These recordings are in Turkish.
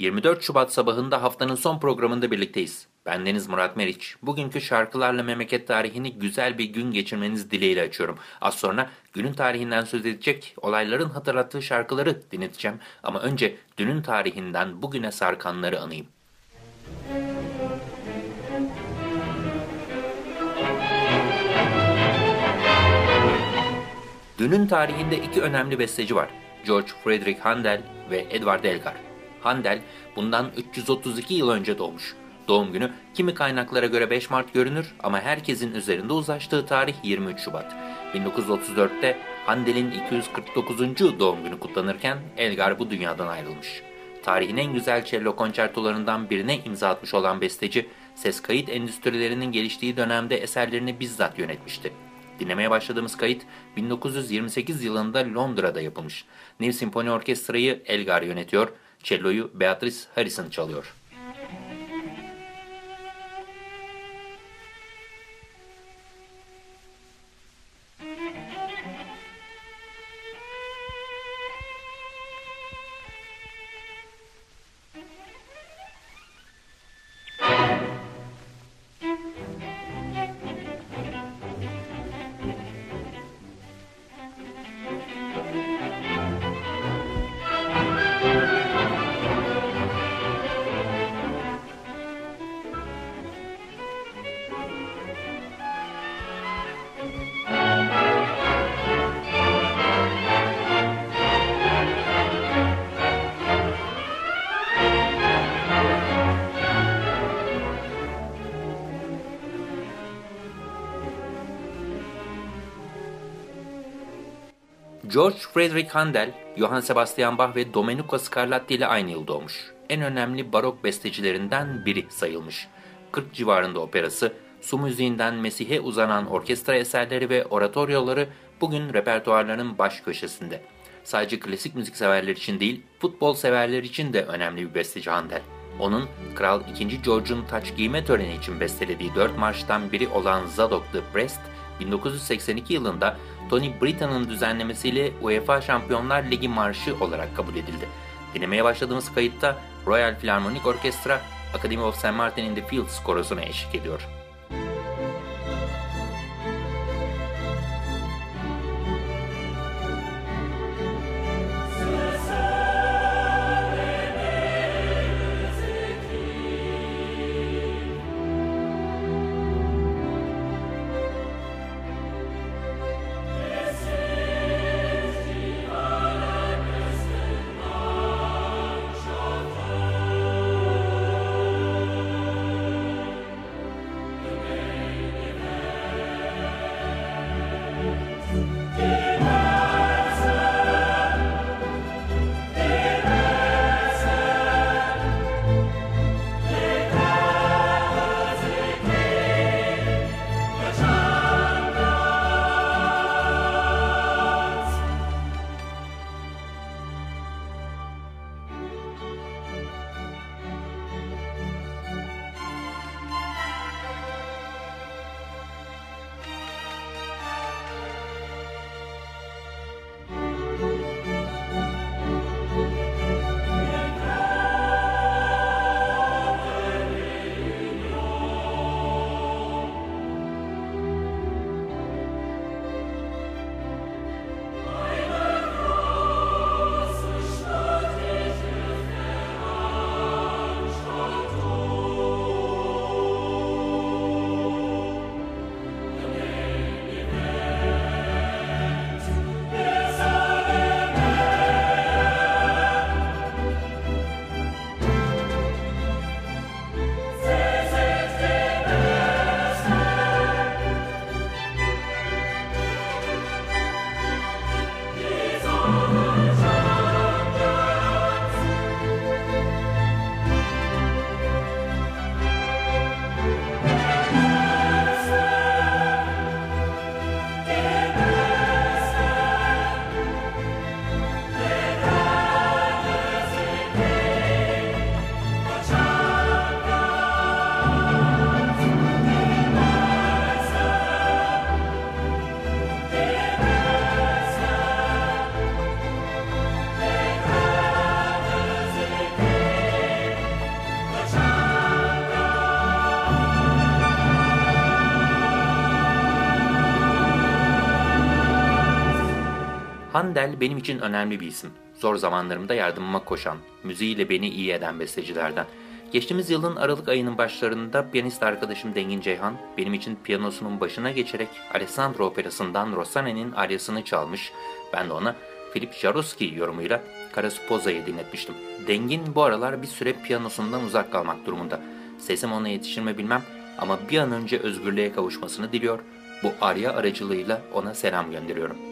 24 Şubat sabahında haftanın son programında birlikteyiz. Ben Deniz Murat Meriç. Bugünkü şarkılarla memleket tarihini güzel bir gün geçirmeniz dileğiyle açıyorum. Az sonra günün tarihinden söz edecek, olayların hatırlattığı şarkıları dinleteceğim. Ama önce dünün tarihinden bugüne sarkanları anayım. Dünün tarihinde iki önemli besteci var. George Friedrich Handel ve Edward Elgar. Handel bundan 332 yıl önce doğmuş. Doğum günü kimi kaynaklara göre 5 Mart görünür ama herkesin üzerinde uzlaştığı tarih 23 Şubat. 1934'te Handel'in 249. doğum günü kutlanırken Elgar bu dünyadan ayrılmış. Tarihin en güzel cello konçertolarından birine imza atmış olan besteci, ses kayıt endüstrilerinin geliştiği dönemde eserlerini bizzat yönetmişti. Dinlemeye başladığımız kayıt 1928 yılında Londra'da yapılmış. New Symphony Orkestra'yı Elgar yönetiyor, celloyu Beatrice Harrison çalıyor. George Frederick Handel, Johann Sebastian Bach ve Domenico Scarlatti ile aynı yıl doğmuş. En önemli barok bestecilerinden biri sayılmış. 40 civarında operası, su müziğinden Mesih'e uzanan orkestra eserleri ve oratoryoları bugün repertuarlarının baş köşesinde. Sadece klasik müzik severler için değil, futbol severler için de önemli bir besteci Handel. Onun Kral 2. George'un taç giyme töreni için bestelediği dört marştan biri olan Zadok the Brest, 1982 yılında Tony Britton'ın düzenlemesiyle UEFA Şampiyonlar Ligi Marşı olarak kabul edildi. Dinlemeye başladığımız kayıtta Royal Philharmonic Orchestra Academy of St. Martin in the Fields korosuna eşlik ediyor. Handel benim için önemli bir isim. Zor zamanlarımda yardımıma koşan, müziğiyle beni iyi eden bestecilerden. Geçtiğimiz yılın Aralık ayının başlarında piyanist arkadaşım Dengin Ceyhan benim için piyanosunun başına geçerek Alessandro operasından Rosane'nin aryasını çalmış. Ben de ona Philip Jaroski yorumuyla Karasupoza'yı dinletmiştim. Dengin bu aralar bir süre piyanosundan uzak kalmak durumunda. Sesim ona yetişir mi bilmem ama bir an önce özgürlüğe kavuşmasını diliyor. Bu arya aracılığıyla ona selam gönderiyorum.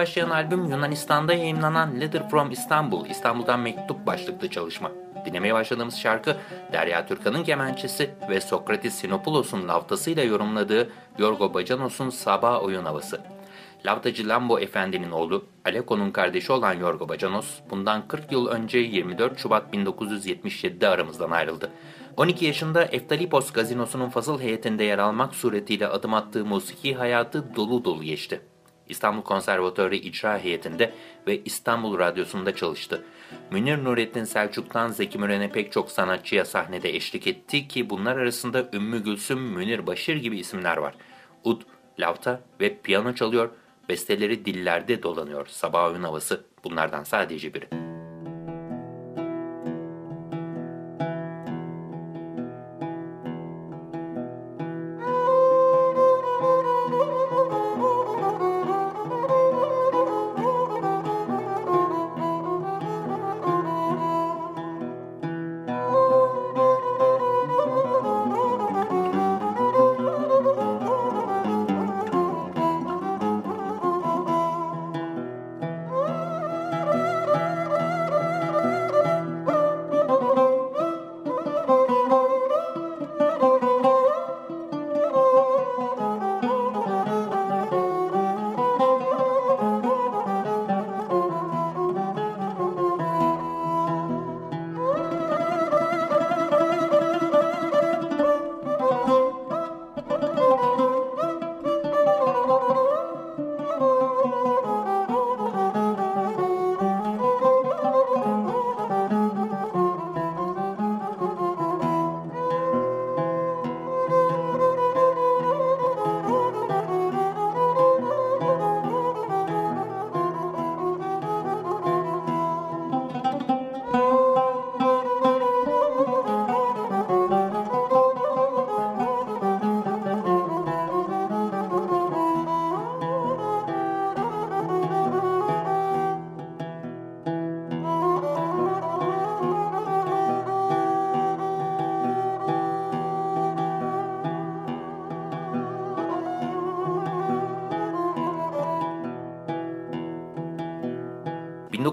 Başlayan albüm Yunanistan'da yayınlanan Letter from Istanbul, İstanbul'dan Mektup başlıklı çalışma. Dinlemeye başladığımız şarkı Derya Türkan'ın kemençesi ve Sokratis Sinopoulos'un lavtasıyla yorumladığı Yorgo Bacanos'un Sabah Oyun Havası. Lavtacı Lambo Efendi'nin oğlu, Aleko'nun kardeşi olan Yorgo Bacanos, bundan 40 yıl önce 24 Şubat 1977'de aramızdan ayrıldı. 12 yaşında Eftalipos gazinosunun fasıl heyetinde yer almak suretiyle adım attığı musiki hayatı dolu dolu geçti. İstanbul Konservatuarı icra heyetinde ve İstanbul Radyosu'nda çalıştı. Münir Nurettin Selçuk'tan Zeki Müren'e pek çok sanatçıya sahnede eşlik etti ki bunlar arasında Ümmü Gülsüm, Münir Başır gibi isimler var. Ud, lavta ve piyano çalıyor, besteleri dillerde dolanıyor. Sabah oyun havası bunlardan sadece biri.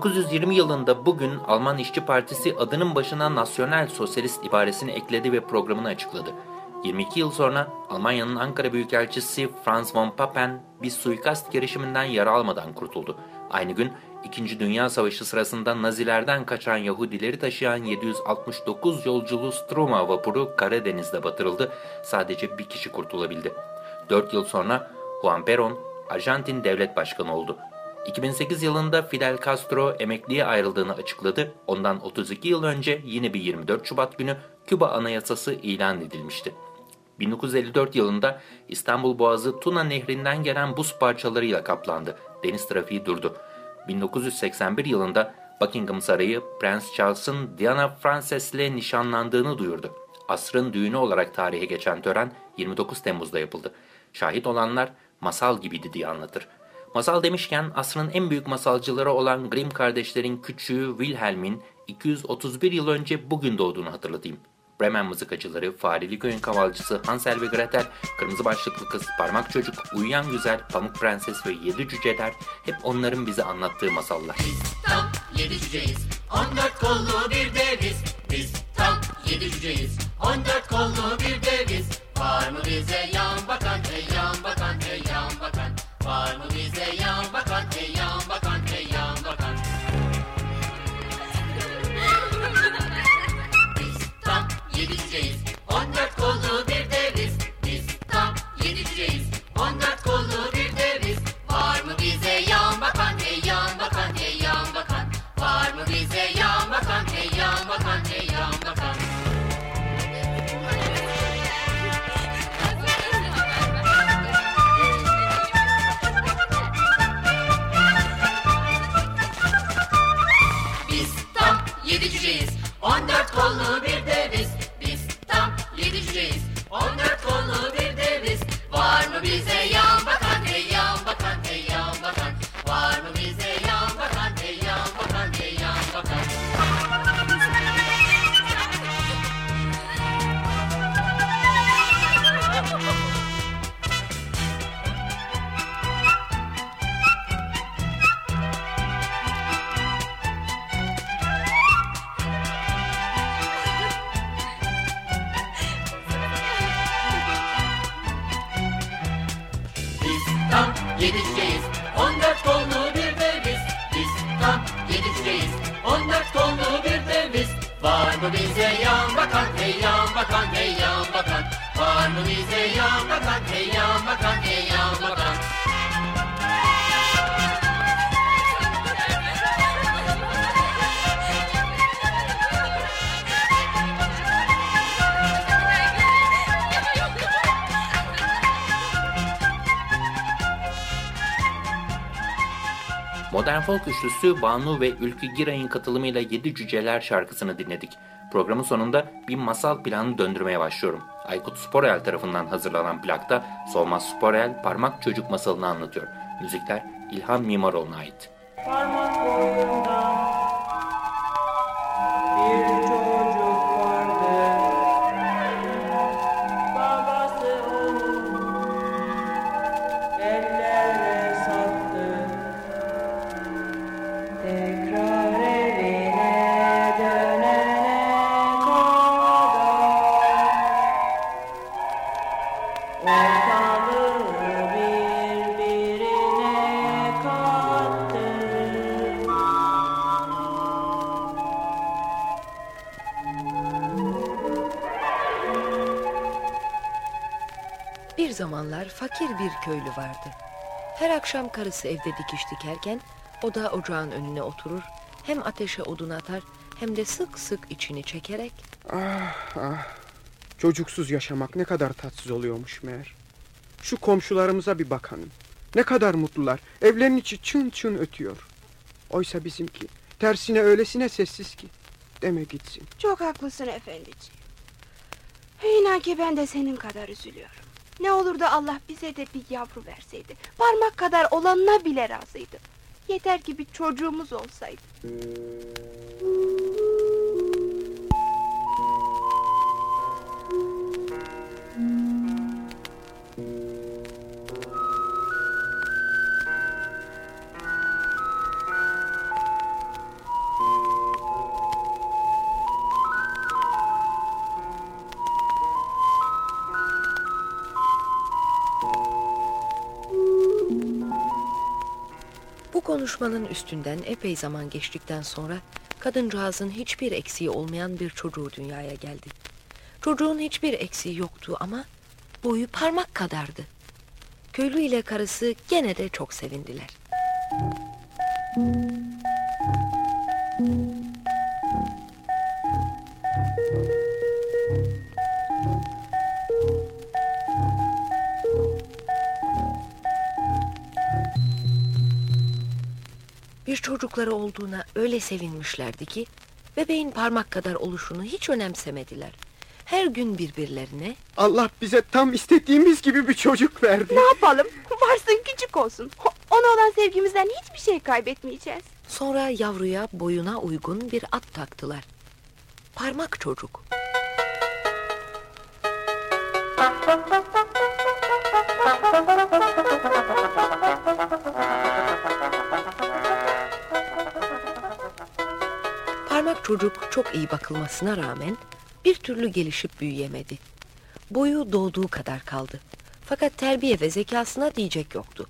1920 yılında bugün Alman İşçi Partisi adının başına Nasyonel Sosyalist ibaresini ekledi ve programını açıkladı. 22 yıl sonra Almanya'nın Ankara Büyükelçisi Franz von Papen bir suikast girişiminden yara almadan kurtuldu. Aynı gün 2. Dünya Savaşı sırasında Nazilerden kaçan Yahudileri taşıyan 769 yolculu Stroma vapuru Karadeniz'de batırıldı. Sadece bir kişi kurtulabildi. 4 yıl sonra Juan Perón Arjantin devlet başkanı oldu. 2008 yılında Fidel Castro emekliye ayrıldığını açıkladı. Ondan 32 yıl önce yine bir 24 Şubat günü Küba Anayasası ilan edilmişti. 1954 yılında İstanbul Boğazı Tuna Nehri'nden gelen buz parçalarıyla kaplandı. Deniz trafiği durdu. 1981 yılında Buckingham Sarayı Prens Charles'ın Diana Frances ile nişanlandığını duyurdu. Asrın düğünü olarak tarihe geçen tören 29 Temmuz'da yapıldı. Şahit olanlar masal gibiydi diye anlatır. Masal demişken asrın en büyük masalcıları olan Grimm kardeşlerin küçüğü Wilhelm'in 231 yıl önce bugün doğduğunu hatırlatayım. Bremen mızıkacıları, Fareli Köyün kavalcısı Hansel ve Gretel, Kırmızı Başlıklı Kız, Parmak Çocuk, Uyuyan Güzel, Pamuk Prenses ve Yedi Cüceler hep onların bize anlattığı masallar. Biz tam yedi cüceyiz, on dört kollu bir deviz. Biz tam yedi cüceyiz, on dört kollu bir deviz. Var mı bize yan bakan, hey yan bakan. Var mı bize yan bakan, hey yan bakan, hey yan bakan. Biz tam yedi on dört kollu bir deviz. Biz tam yedi on dört kollu mı bize yan bakan, hey yan bakan, hey yan bakan. Var mı bize yan bakan, hey yan bakan, hey yan bakan. Modern folk üçlüsü Banu ve Ülkü Giray'ın katılımıyla Yedi Cüceler şarkısını dinledik. Programın sonunda bir masal planı döndürmeye başlıyorum. Aykut Sporel tarafından hazırlanan plakta Solmaz Sporel parmak çocuk masalını anlatıyor. Müzikler İlhan Mimaroğlu'na ait. Parmak fakir bir köylü vardı. Her akşam karısı evde dikiş dikerken o da ocağın önüne oturur, hem ateşe odun atar hem de sık sık içini çekerek Çocuksuz yaşamak ne kadar tatsız oluyormuş meğer. Şu komşularımıza bir bakalım. Ne kadar mutlular. Evlerin içi çın çın ötüyor. Oysa bizimki tersine öylesine sessiz ki. Deme gitsin. Çok haklısın efendiciğim. İnan ki ben de senin kadar üzülüyorum. Ne olur da Allah bize de bir yavru verseydi. Parmak kadar olanına bile razıydı. Yeter ki bir çocuğumuz olsaydı. Konuşmanın üstünden epey zaman geçtikten sonra kadıncağızın hiçbir eksiği olmayan bir çocuğu dünyaya geldi. Çocuğun hiçbir eksiği yoktu ama boyu parmak kadardı. Köylü ile karısı gene de çok sevindiler. Çocukları olduğuna öyle sevinmişlerdi ki bebeğin parmak kadar oluşunu hiç önemsemediler. Her gün birbirlerine Allah bize tam istediğimiz gibi bir çocuk verdi. Ne yapalım? Varsın küçük olsun. Ona olan sevgimizden hiçbir şey kaybetmeyeceğiz. sonra yavruya boyuna uygun bir at taktılar. Parmak çocuk. Çocuk çok iyi bakılmasına rağmen bir türlü gelişip büyüyemedi. Boyu doğduğu kadar kaldı. Fakat terbiye ve zekasına diyecek yoktu.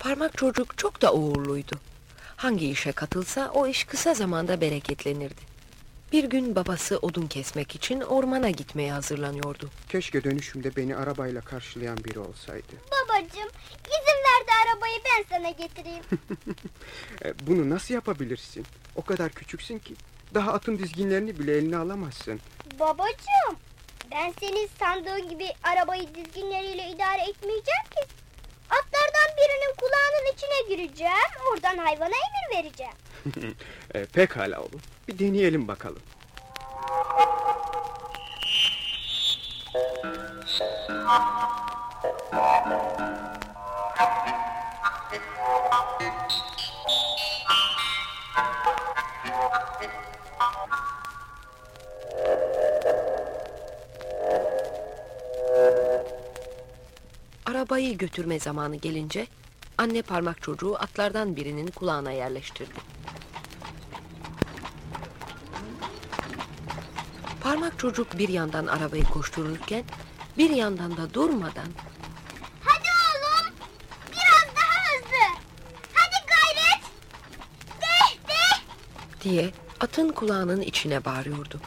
Parmak çocuk çok da uğurluydu. Hangi işe katılsa o iş kısa zamanda bereketlenirdi. Bir gün babası odun kesmek için ormana gitmeye hazırlanıyordu. Keşke dönüşümde beni arabayla karşılayan biri olsaydı. Babacığım izin ver de arabayı ben sana getireyim. E, bunu nasıl yapabilirsin? O kadar küçüksün ki. Daha atın dizginlerini bile eline alamazsın. Babacığım ben senin sandığın gibi arabayı dizginleriyle idare etmeyeceğim ki. Atlardan birinin kulağının içine gireceğim. Oradan hayvana emir vereceğim. E, pekala oğlum. Bir deneyelim bakalım. Arabayı götürme zamanı gelince anne parmak çocuğu atlardan birinin kulağına yerleştirdi. Parmak çocuk bir yandan arabayı koştururken bir yandan da durmadan Hadi oğlum biraz daha hızlı. Hadi gayret. De de. diye atın kulağının içine bağırıyordu.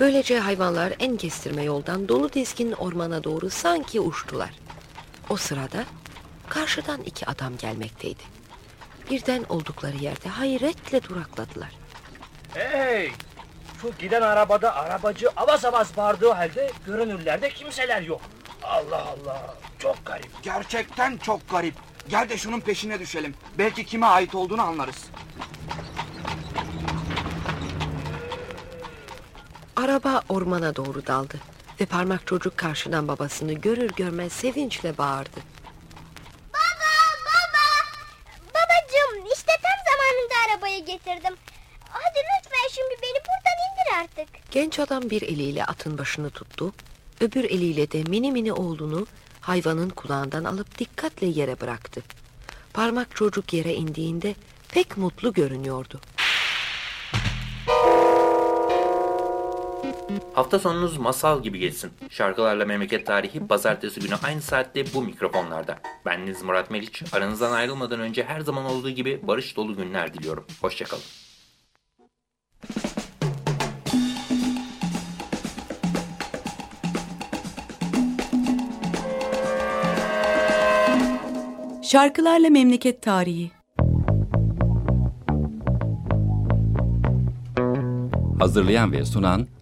Böylece hayvanlar en kestirme yoldan dolu dizgin ormana doğru sanki uçtular. O sırada karşıdan iki adam gelmekteydi. Birden oldukları yerde hayretle durakladılar. Hey! Şu giden arabada arabacı avaz avaz bağırdığı halde görünürlerde kimseler yok. Allah Allah! Çok garip. Gerçekten çok garip. Gel de şunun peşine düşelim. Belki kime ait olduğunu anlarız. Araba ormana doğru daldı ve parmak çocuk karşıdan babasını görür görmez sevinçle bağırdı. Baba baba. Babacığım işte tam zamanında arabayı getirdim. Hadi lütfen şimdi beni buradan indir artık. Genç adam bir eliyle atın başını tuttu, öbür eliyle de mini mini oğlunu hayvanın kulağından alıp dikkatle yere bıraktı. Parmak çocuk yere indiğinde pek mutlu görünüyordu. Hafta sonunuz masal gibi geçsin. Şarkılarla Memleket Tarihi pazartesi günü aynı saatte bu mikrofonlarda. Bendeniz Murat Meriç. Aranızdan ayrılmadan önce her zaman olduğu gibi barış dolu günler diliyorum. Hoşçakalın. Şarkılarla Memleket Tarihi Hazırlayan ve sunan